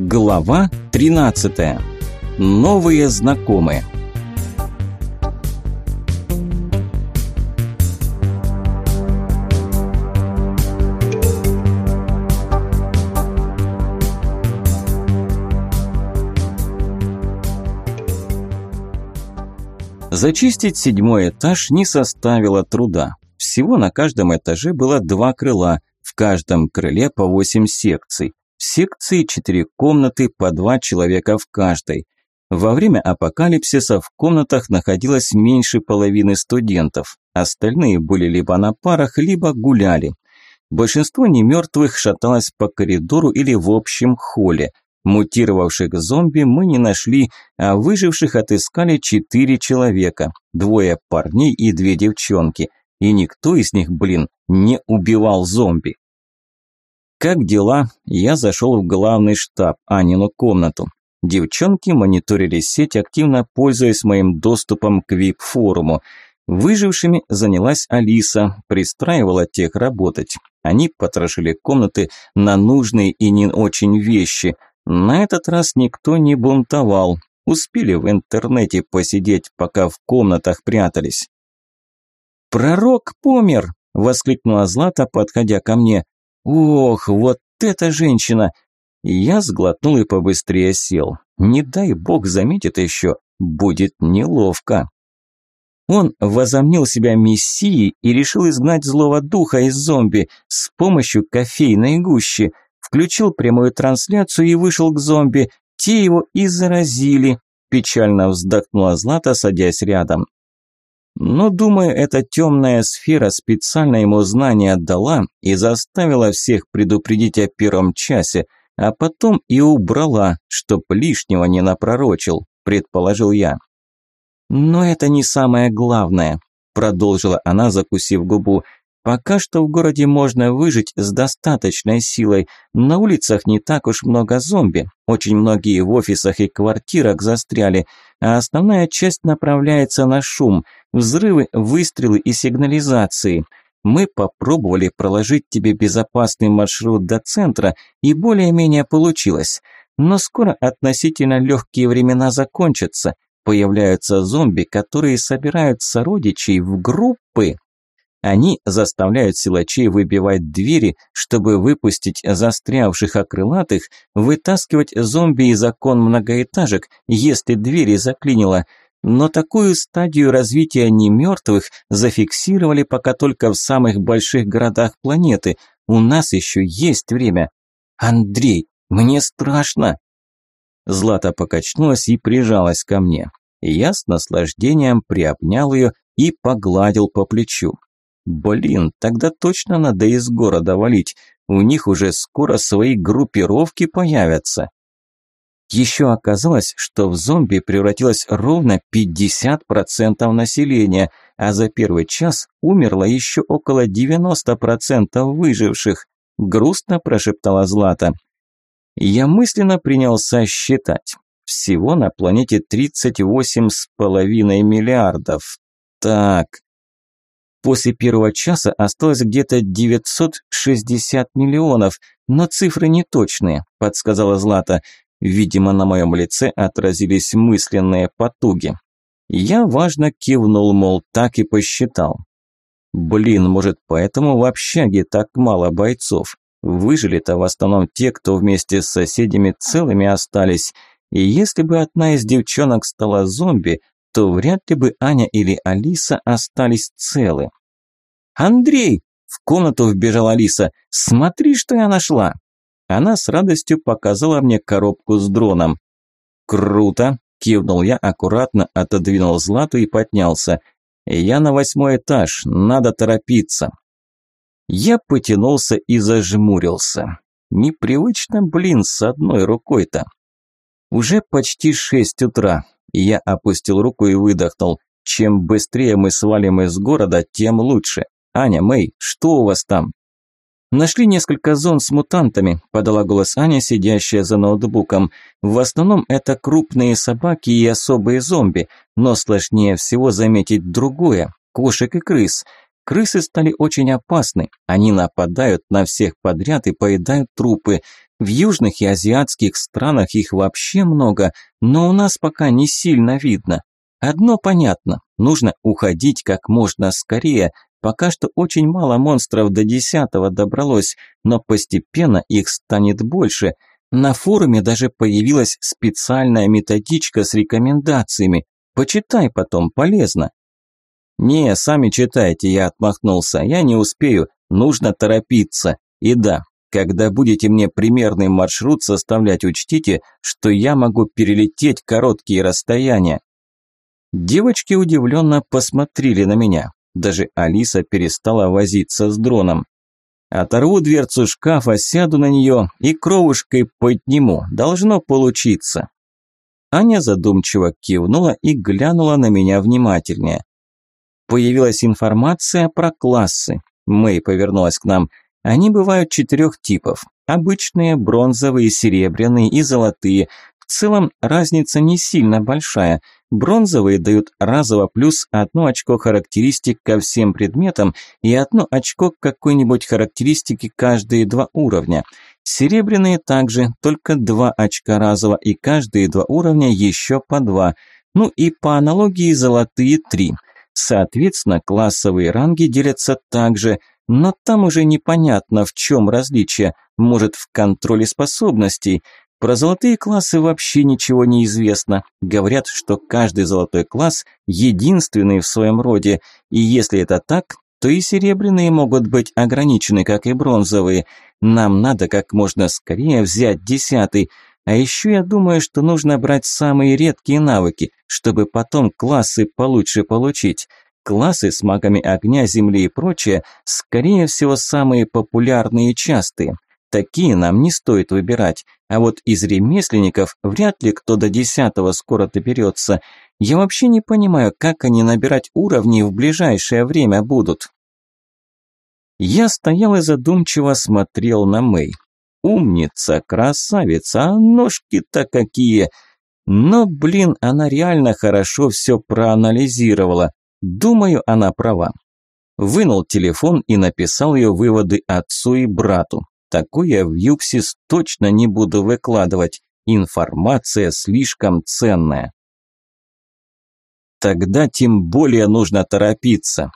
Глава 13. Новые знакомые. Зачистить седьмой этаж не составило труда. Всего на каждом этаже было два крыла, в каждом крыле по восемь секций. В секции четыре комнаты, по два человека в каждой. Во время апокалипсиса в комнатах находилось меньше половины студентов. Остальные были либо на парах, либо гуляли. Большинство немертвых шаталось по коридору или в общем холле. Мутировавших зомби мы не нашли, а выживших отыскали четыре человека. Двое парней и две девчонки. И никто из них, блин, не убивал зомби. Как дела? Я зашел в главный штаб, Анину комнату. Девчонки мониторили сеть, активно пользуясь моим доступом к VIP-форуму. Выжившими занялась Алиса, пристраивала тех работать. Они потрошили комнаты на нужные и не очень вещи. На этот раз никто не бунтовал. Успели в интернете посидеть, пока в комнатах прятались. «Пророк помер!» – воскликнула Злата, подходя ко мне. Ох, вот эта женщина! Я сглотнул и побыстрее сел. Не дай бог заметит еще, будет неловко. Он возомнил себя мессией и решил изгнать злого духа из зомби с помощью кофейной гущи. Включил прямую трансляцию и вышел к зомби. Те его и заразили. Печально вздохнула Злата, садясь рядом. Но, думаю, эта темная сфера специально ему знания отдала и заставила всех предупредить о первом часе, а потом и убрала, чтоб лишнего не напророчил, предположил я. Но это не самое главное, продолжила она, закусив губу. Пока что в городе можно выжить с достаточной силой. На улицах не так уж много зомби. Очень многие в офисах и квартирах застряли, а основная часть направляется на шум, взрывы, выстрелы и сигнализации. Мы попробовали проложить тебе безопасный маршрут до центра, и более-менее получилось. Но скоро относительно легкие времена закончатся. Появляются зомби, которые собирают сородичей в группы. Они заставляют силачей выбивать двери, чтобы выпустить застрявших окрылатых, вытаскивать зомби из окон многоэтажек, если двери заклинило. Но такую стадию развития немертвых зафиксировали пока только в самых больших городах планеты. У нас еще есть время. Андрей, мне страшно. Злата покачнулась и прижалась ко мне. Я с наслаждением приобнял ее и погладил по плечу. Блин, тогда точно надо из города валить. У них уже скоро свои группировки появятся. Еще оказалось, что в зомби превратилось ровно 50% населения, а за первый час умерло еще около 90% выживших. Грустно прошептала Злата. Я мысленно принялся считать. Всего на планете 38,5 миллиардов. Так, После первого часа осталось где-то 960 миллионов, но цифры не точные, подсказала Злата. Видимо, на моем лице отразились мысленные потуги. Я важно кивнул, мол, так и посчитал. Блин, может, поэтому в общаге так мало бойцов. Выжили-то в основном те, кто вместе с соседями целыми остались. И если бы одна из девчонок стала зомби, то вряд ли бы Аня или Алиса остались целы. «Андрей!» – в комнату вбежала Алиса. «Смотри, что я нашла!» Она с радостью показала мне коробку с дроном. «Круто!» – кивнул я, аккуратно отодвинул Злату и поднялся. «Я на восьмой этаж, надо торопиться!» Я потянулся и зажмурился. Непривычно, блин, с одной рукой-то. Уже почти шесть утра. Я опустил руку и выдохнул. Чем быстрее мы свалим из города, тем лучше. Аня, Мэй, что у вас там? Нашли несколько зон с мутантами, подала голос Аня, сидящая за ноутбуком. В основном это крупные собаки и особые зомби, но сложнее всего заметить другое – кошек и крыс. Крысы стали очень опасны, они нападают на всех подряд и поедают трупы. В южных и азиатских странах их вообще много, но у нас пока не сильно видно. Одно понятно, нужно уходить как можно скорее. Пока что очень мало монстров до десятого добралось, но постепенно их станет больше. На форуме даже появилась специальная методичка с рекомендациями. Почитай потом, полезно. «Не, сами читайте», – я отмахнулся. «Я не успею, нужно торопиться. И да, когда будете мне примерный маршрут составлять, учтите, что я могу перелететь короткие расстояния». Девочки удивленно посмотрели на меня. Даже Алиса перестала возиться с дроном. Оторву дверцу шкафа, сяду на нее и кровушкой подниму. Должно получиться. Аня задумчиво кивнула и глянула на меня внимательнее. Появилась информация про классы. Мэй повернулась к нам. Они бывают четырех типов. Обычные, бронзовые, серебряные и золотые. В целом разница не сильно большая. Бронзовые дают разово плюс одно очко характеристик ко всем предметам и одно очко к какой-нибудь характеристике каждые два уровня. Серебряные также, только два очка разово и каждые два уровня еще по два. Ну и по аналогии золотые три – Соответственно, классовые ранги делятся также, но там уже непонятно, в чем различие, может в контроле способностей. Про золотые классы вообще ничего не известно. Говорят, что каждый золотой класс единственный в своем роде, и если это так, то и серебряные могут быть ограничены, как и бронзовые. Нам надо как можно скорее взять десятый, а еще я думаю, что нужно брать самые редкие навыки, чтобы потом классы получше получить. Классы с магами огня, земли и прочее, скорее всего, самые популярные и частые. Такие нам не стоит выбирать, а вот из ремесленников вряд ли кто до десятого скоро доберется. Я вообще не понимаю, как они набирать уровни в ближайшее время будут. Я стоял и задумчиво смотрел на Мэй. Умница, красавица, а ножки-то какие! Но, блин, она реально хорошо все проанализировала. Думаю, она права. Вынул телефон и написал ее выводы отцу и брату. Такое в Юпсис точно не буду выкладывать. Информация слишком ценная. Тогда тем более нужно торопиться.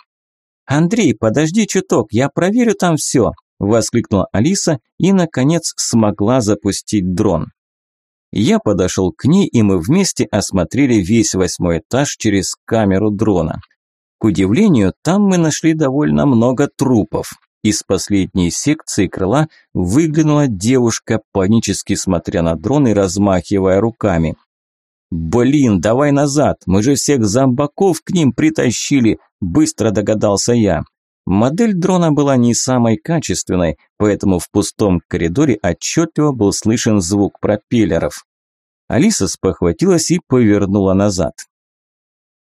Андрей, подожди чуток, я проверю там все воскликнула Алиса и, наконец, смогла запустить дрон. Я подошел к ней, и мы вместе осмотрели весь восьмой этаж через камеру дрона. К удивлению, там мы нашли довольно много трупов. Из последней секции крыла выглянула девушка, панически смотря на дрон и размахивая руками. «Блин, давай назад, мы же всех зомбаков к ним притащили», – быстро догадался я. Модель дрона была не самой качественной, поэтому в пустом коридоре отчетливо был слышен звук пропеллеров. Алиса спохватилась и повернула назад.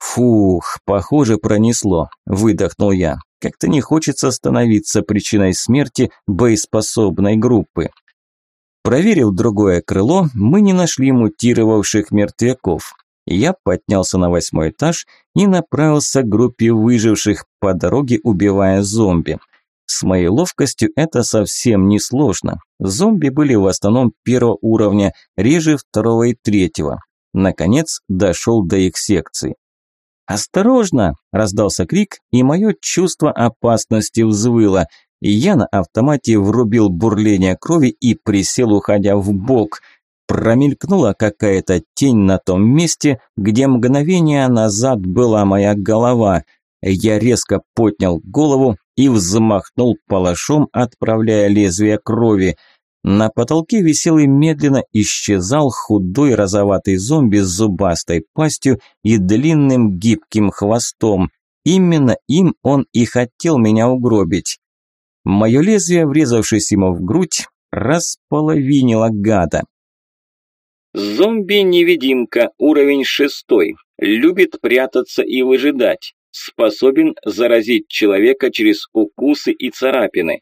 «Фух, похоже, пронесло», – выдохнул я. «Как-то не хочется становиться причиной смерти боеспособной группы». Проверив другое крыло, мы не нашли мутировавших мертвяков. Я поднялся на восьмой этаж и направился к группе выживших, по дороге убивая зомби. С моей ловкостью это совсем не сложно. Зомби были в основном первого уровня, реже второго и третьего. Наконец дошел до их секции. «Осторожно!» – раздался крик, и мое чувство опасности взвыло. Я на автомате врубил бурление крови и присел, уходя в бок – Промелькнула какая-то тень на том месте, где мгновение назад была моя голова. Я резко поднял голову и взмахнул палашом, отправляя лезвие крови. На потолке висел и медленно исчезал худой розоватый зомби с зубастой пастью и длинным гибким хвостом. Именно им он и хотел меня угробить. Мое лезвие, врезавшись ему в грудь, располовинило гада. Зомби-невидимка, уровень шестой. Любит прятаться и выжидать. Способен заразить человека через укусы и царапины.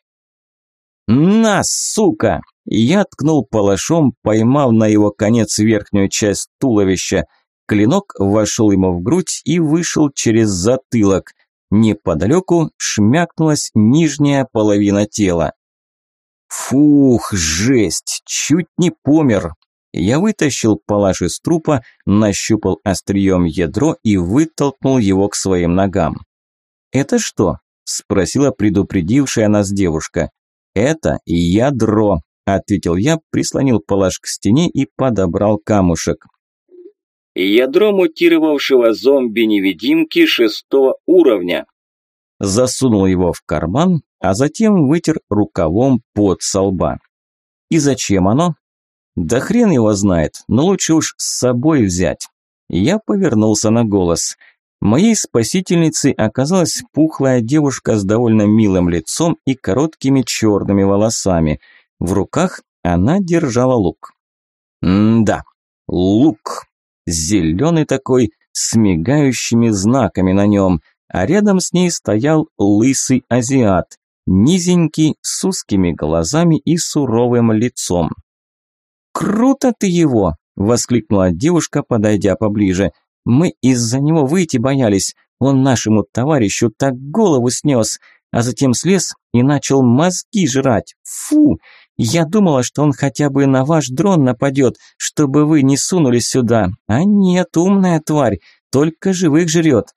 «На, сука!» Я ткнул палашом, поймав на его конец верхнюю часть туловища. Клинок вошел ему в грудь и вышел через затылок. Неподалеку шмякнулась нижняя половина тела. Фух, жесть, чуть не помер. Я вытащил палаш из трупа, нащупал острием ядро и вытолкнул его к своим ногам. «Это что?» – спросила предупредившая нас девушка. «Это ядро», – ответил я, прислонил палаш к стене и подобрал камушек. «Ядро мутировавшего зомби-невидимки шестого уровня», засунул его в карман, а затем вытер рукавом под со лба. И зачем оно? Да хрен его знает, но лучше уж с собой взять. Я повернулся на голос. Моей спасительницей оказалась пухлая девушка с довольно милым лицом и короткими черными волосами. В руках она держала лук. М-да, лук. Зеленый такой, с мигающими знаками на нем – а рядом с ней стоял лысый азиат, низенький, с узкими глазами и суровым лицом. «Круто ты его!» – воскликнула девушка, подойдя поближе. «Мы из-за него выйти боялись. Он нашему товарищу так голову снес, а затем слез и начал мозги жрать. Фу! Я думала, что он хотя бы на ваш дрон нападет, чтобы вы не сунулись сюда. А нет, умная тварь, только живых жрет.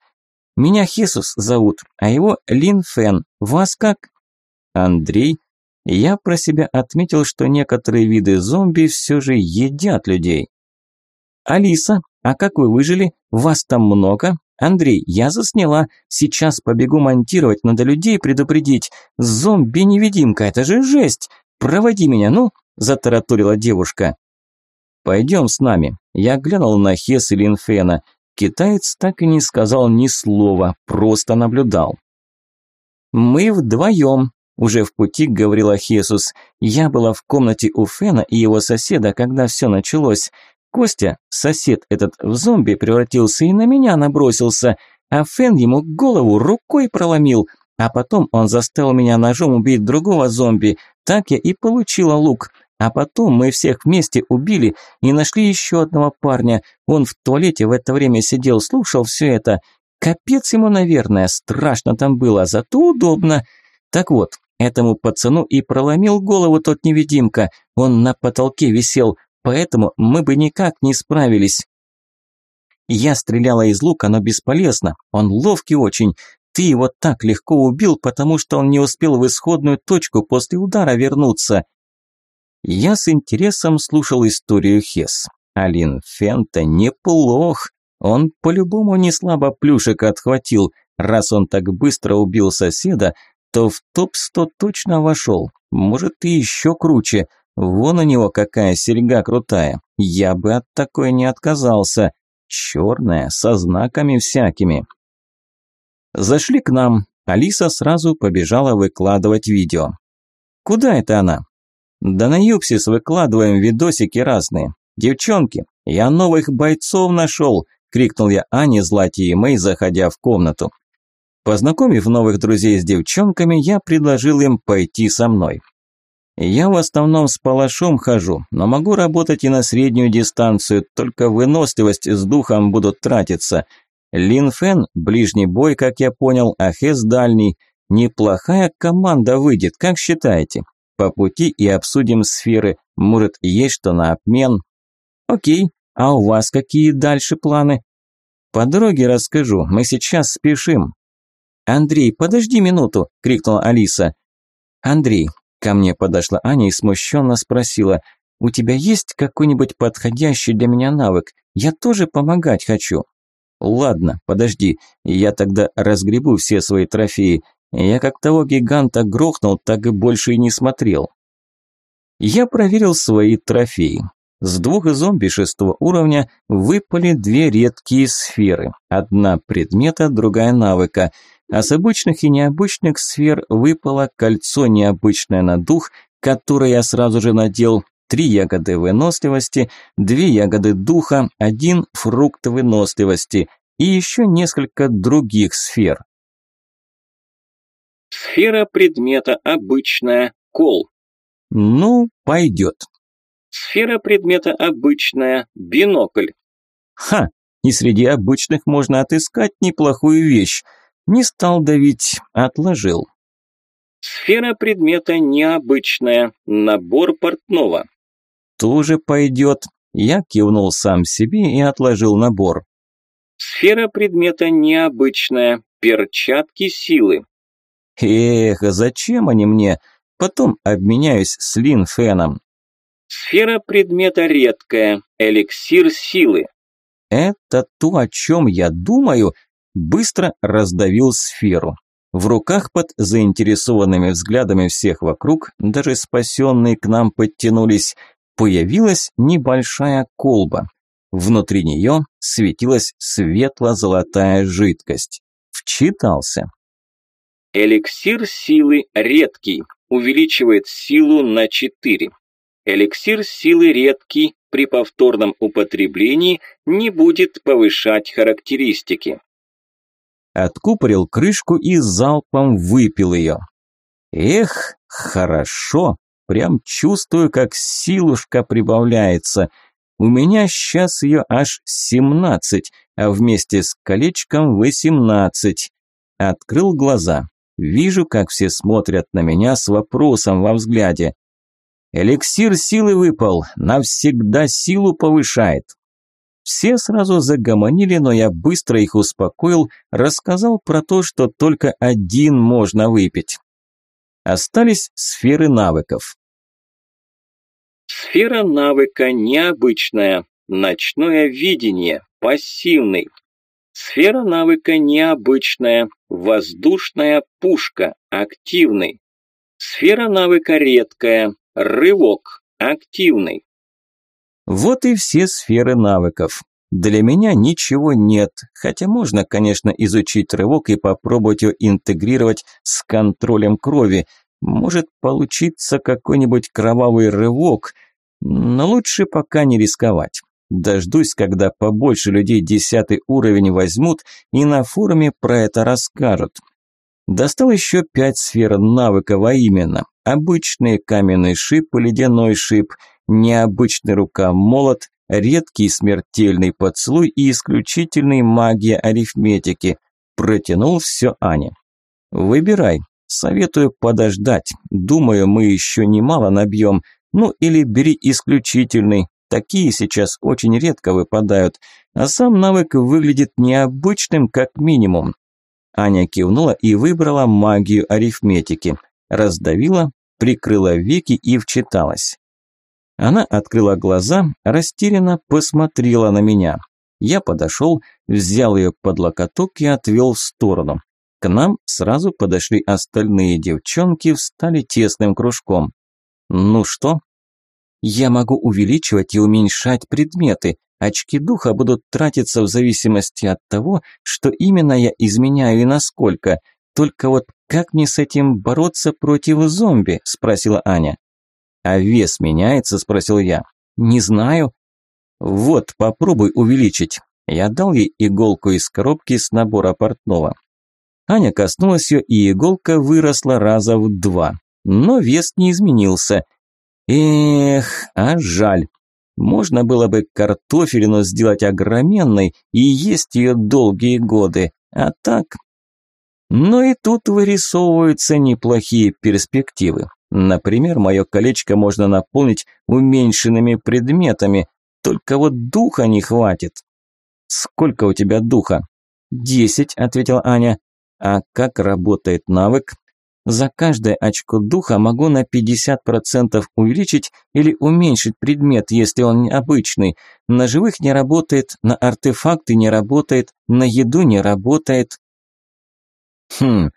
Меня Хесус зовут, а его Лин Фэн. Вас как? Андрей. Я про себя отметил, что некоторые виды зомби все же едят людей. Алиса, а как вы выжили? Вас там много? Андрей, я засняла. Сейчас побегу монтировать, надо людей предупредить. Зомби-невидимка, это же жесть. Проводи меня, ну, затараторила девушка. Пойдем с нами. Я глянул на Хес и Линфена. Китаец так и не сказал ни слова, просто наблюдал. «Мы вдвоем», – уже в пути говорила Хесус. «Я была в комнате у Фена и его соседа, когда все началось. Костя, сосед этот, в зомби превратился и на меня набросился, а Фен ему голову рукой проломил, а потом он заставил меня ножом убить другого зомби. Так я и получила лук. А потом мы всех вместе убили и нашли еще одного парня. Он в туалете в это время сидел, слушал все это. Капец ему, наверное, страшно там было, зато удобно. Так вот, этому пацану и проломил голову тот невидимка. Он на потолке висел, поэтому мы бы никак не справились. Я стреляла из лука, но бесполезно. Он ловкий очень. Ты его так легко убил, потому что он не успел в исходную точку после удара вернуться. Я с интересом слушал историю Хес. Алин Фента неплох. Он по-любому не слабо плюшек отхватил. Раз он так быстро убил соседа, то в топ-100 точно вошел. Может и еще круче. Вон у него какая серьга крутая. Я бы от такой не отказался. Черная, со знаками всякими. Зашли к нам. Алиса сразу побежала выкладывать видео. Куда это она? Да на Юпсис выкладываем видосики разные. Девчонки, я новых бойцов нашел, крикнул я Ане, Злате и Мэй, заходя в комнату. Познакомив новых друзей с девчонками, я предложил им пойти со мной. Я в основном с палашом хожу, но могу работать и на среднюю дистанцию, только выносливость с духом будут тратиться. Лин Фен – ближний бой, как я понял, а Хэс – дальний. Неплохая команда выйдет, как считаете? По пути и обсудим сферы. Может, есть что на обмен? Окей, а у вас какие дальше планы? По дороге расскажу, мы сейчас спешим. Андрей, подожди минуту, крикнула Алиса. Андрей, ко мне подошла Аня и смущенно спросила, у тебя есть какой-нибудь подходящий для меня навык? Я тоже помогать хочу. Ладно, подожди, я тогда разгребу все свои трофеи. Я как того гиганта грохнул, так и больше и не смотрел. Я проверил свои трофеи. С двух зомби шестого уровня выпали две редкие сферы. Одна предмета, другая навыка. А с обычных и необычных сфер выпало кольцо необычное на дух, которое я сразу же надел, три ягоды выносливости, две ягоды духа, один фрукт выносливости и еще несколько других сфер. Сфера предмета обычная, кол. Ну, пойдет. Сфера предмета обычная, бинокль. Ха, и среди обычных можно отыскать неплохую вещь. Не стал давить, отложил. Сфера предмета необычная, набор портного. Тоже пойдет. Я кивнул сам себе и отложил набор. Сфера предмета необычная, перчатки силы. Эх, зачем они мне? Потом обменяюсь с Лин Феном. Сфера предмета редкая, эликсир силы. Это то, о чем я думаю, быстро раздавил сферу. В руках под заинтересованными взглядами всех вокруг, даже спасенные к нам подтянулись, появилась небольшая колба. Внутри нее светилась светло-золотая жидкость. Вчитался. Эликсир силы редкий, увеличивает силу на 4. Эликсир силы редкий, при повторном употреблении не будет повышать характеристики. Откупорил крышку и залпом выпил ее. Эх, хорошо, прям чувствую, как силушка прибавляется. У меня сейчас ее аж 17, а вместе с колечком 18. Открыл глаза. Вижу, как все смотрят на меня с вопросом во взгляде. Эликсир силы выпал, навсегда силу повышает. Все сразу загомонили, но я быстро их успокоил, рассказал про то, что только один можно выпить. Остались сферы навыков. Сфера навыка необычная, ночное видение, пассивный. Сфера навыка необычная, воздушная пушка, активный. Сфера навыка редкая, рывок, активный. Вот и все сферы навыков. Для меня ничего нет, хотя можно, конечно, изучить рывок и попробовать его интегрировать с контролем крови. Может получиться какой-нибудь кровавый рывок, но лучше пока не рисковать. Дождусь, когда побольше людей десятый уровень возьмут и на форуме про это расскажут. Достал еще пять сфер навыков, а именно обычный каменный шип и ледяной шип, необычный рука-молот, редкий смертельный поцелуй и исключительный магия арифметики. Протянул все Ане. Выбирай. Советую подождать. Думаю, мы еще немало набьем. Ну или бери исключительный, Такие сейчас очень редко выпадают, а сам навык выглядит необычным как минимум. Аня кивнула и выбрала магию арифметики. Раздавила, прикрыла веки и вчиталась. Она открыла глаза, растерянно посмотрела на меня. Я подошел, взял ее под локоток и отвел в сторону. К нам сразу подошли остальные девчонки, встали тесным кружком. «Ну что, я могу увеличивать и уменьшать предметы. Очки духа будут тратиться в зависимости от того, что именно я изменяю и насколько. Только вот как мне с этим бороться против зомби?» – спросила Аня. «А вес меняется?» – спросил я. «Не знаю». «Вот, попробуй увеличить». Я дал ей иголку из коробки с набора портного. Аня коснулась ее, и иголка выросла раза в два. Но вес не изменился. Эх, а жаль. Можно было бы картофелину сделать огроменной и есть ее долгие годы, а так... Но и тут вырисовываются неплохие перспективы. Например, мое колечко можно наполнить уменьшенными предметами, только вот духа не хватит. «Сколько у тебя духа?» «Десять», – ответила Аня. «А как работает навык?» За каждое очко духа могу на 50% увеличить или уменьшить предмет, если он необычный. На живых не работает, на артефакты не работает, на еду не работает. Хм,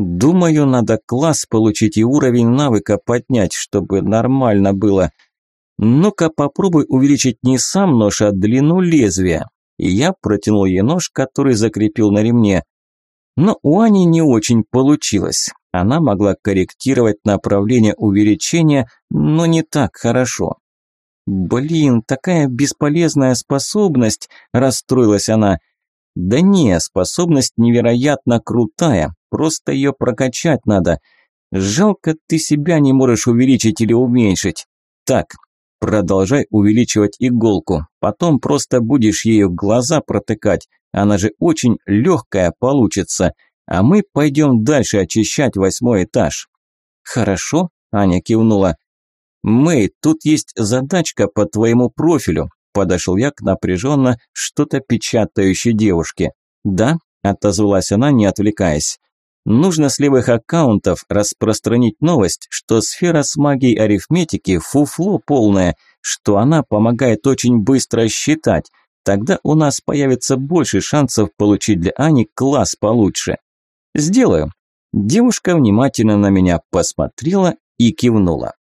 думаю, надо класс получить и уровень навыка поднять, чтобы нормально было. Ну-ка попробуй увеличить не сам нож, а длину лезвия. И я протянул ей нож, который закрепил на ремне. Но у Ани не очень получилось. Она могла корректировать направление увеличения, но не так хорошо. «Блин, такая бесполезная способность!» – расстроилась она. «Да не, способность невероятно крутая, просто ее прокачать надо. Жалко, ты себя не можешь увеличить или уменьшить. Так, продолжай увеличивать иголку, потом просто будешь ею глаза протыкать, она же очень легкая получится» а мы пойдем дальше очищать восьмой этаж. «Хорошо», – Аня кивнула. «Мэй, тут есть задачка по твоему профилю», – подошел я к напряженно что-то печатающей девушке. «Да», – отозвалась она, не отвлекаясь. Нужно с левых аккаунтов распространить новость, что сфера с магией арифметики фуфло полное, что она помогает очень быстро считать. Тогда у нас появится больше шансов получить для Ани класс получше. Сделаю. Девушка внимательно на меня посмотрела и кивнула.